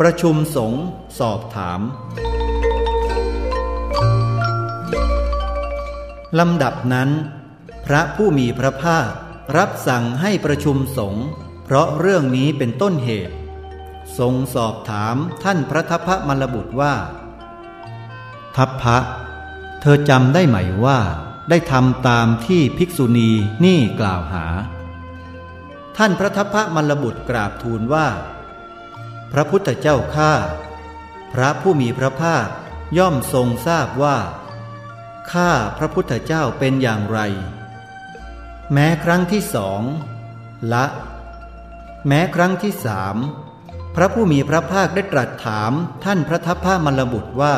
ประชุมสงฆ์สอบถาม ลำดับนั้น พระผู้มีพระภาครับสั่งให้ประชุมสงฆ์เพราะเรื่องนี้เป็นต้นเหตุ ทรงสอบถามท่านพระทัพพระมลบุตรว่า ทัพพระ เธอจำได้ไหมว่า ได้ทำตามที่ภิกษุณีนี่กล่าวหา ท่านพระทัพพระมลบุตรกราบทูลว่า พระพุทธเจ้าข้าพระผู้มีพระภาคย่อมทรงทราบว่า ข้าพระพุทธเจ้าเป็นอย่างไร แม้ครั้งที่สองละ แม้ครั้งที่สามพระผู้มีพระภาคได้ตรัสถามท่านพระทัพพระมลบุตรว่า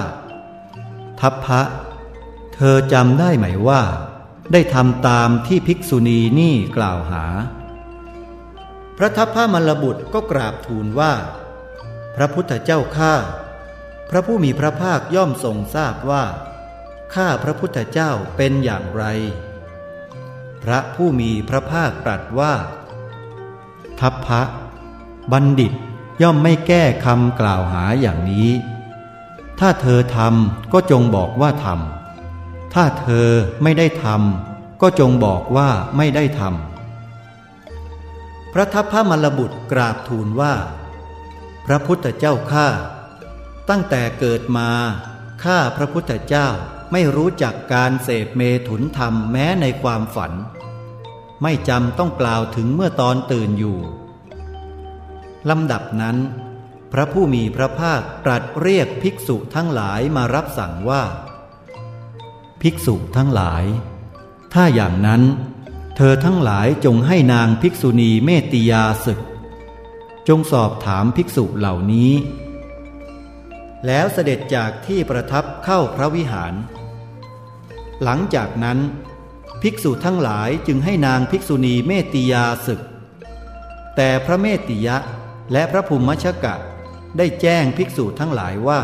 ทัพพระเธอจำได้ไหมว่า ได้ทำตามที่ภิกษุณีนี่กล่าวหา พระทัพพระมลบุตรก็กราบทูลว่า พระพุทธเจ้าข้าพระผู้มีพระภาคย่อมทรงทราบว่า ข้าพระพุทธเจ้าเป็นอย่างไร พระผู้มีพระภาคตรัสว่า ทัพพระบัณฑิตย่อมไม่แก้คำกล่าวหาอย่างนี้ ถ้าเธอทำก็จงบอกว่าทำ ถ้าเธอไม่ได้ทำก็จงบอกว่าไม่ได้ทำ พระทัพพระมลบุตรกราบทูลว่า ระพุทธเจ้าข้าตั้งแต่เกิดมาข้าพระพุทธเจ้าไม่รู้จักการเสพเมถุนธรรมแม้ในความฝัน ไม่จำต้องกล่าวถึงเมื่อตอนตื่นอยู่ลำดับนั้น พระผู้มีพระภาคตรัสเรียกภิกษุทั้งหลายมารับสั่งว่า ภิกษุทั้งหลาย ถ้าอย่างนั้น เธอทั้งหลายจงให้นางภิกษุณีเมติยาศึก จงสอบถามภิกษุเหล่านี้ แล้วเสด็จจากที่ประทับเข้าพระวิหาร หลังจากนั้น ภิกษุทั้งหลายจึงให้นางภิกษุณีเมติยาศึก แต่พระเมติยะและพระภูมิชกะได้แจ้งภิกษุทั้งหลายว่า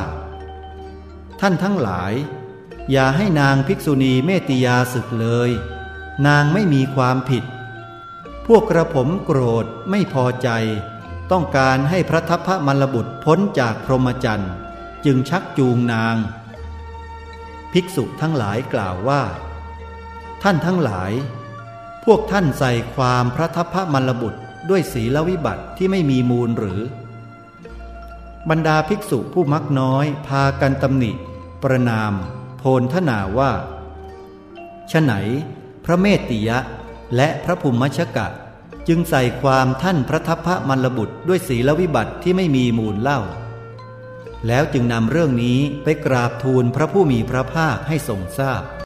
ท่านทั้งหลาย อย่าให้นางภิกษุณีเมติยาศึกเลย นางไม่มีความผิด พวกกระผมโกรธไม่พอใจ ต้องการให้พระทัพพระมลบุตรพ้นจากพรหมจรรย์จึงชักจูงนาง ภิกษุทั้งหลายกล่าวว่า ท่านทั้งหลาย พวกท่านใส่ความพระทัพพระมลบุตรด้วยศีลวิบัติที่ไม่มีมูลหรือ บรรดาภิกษุผู้มักน้อยพากันตำหนิ ประนาม โพลทนาว่าฉไหน พระเมตติยะและพระภูมิชกะ จึงใส่ความท่านพระทัพพระมลบุตรด้วยศีลวิบัติที่ไม่มีมูลเล่า แล้วจึงนำเรื่องนี้ไปกราบทูลพระผู้มีพระภาคให้ทรงทราบ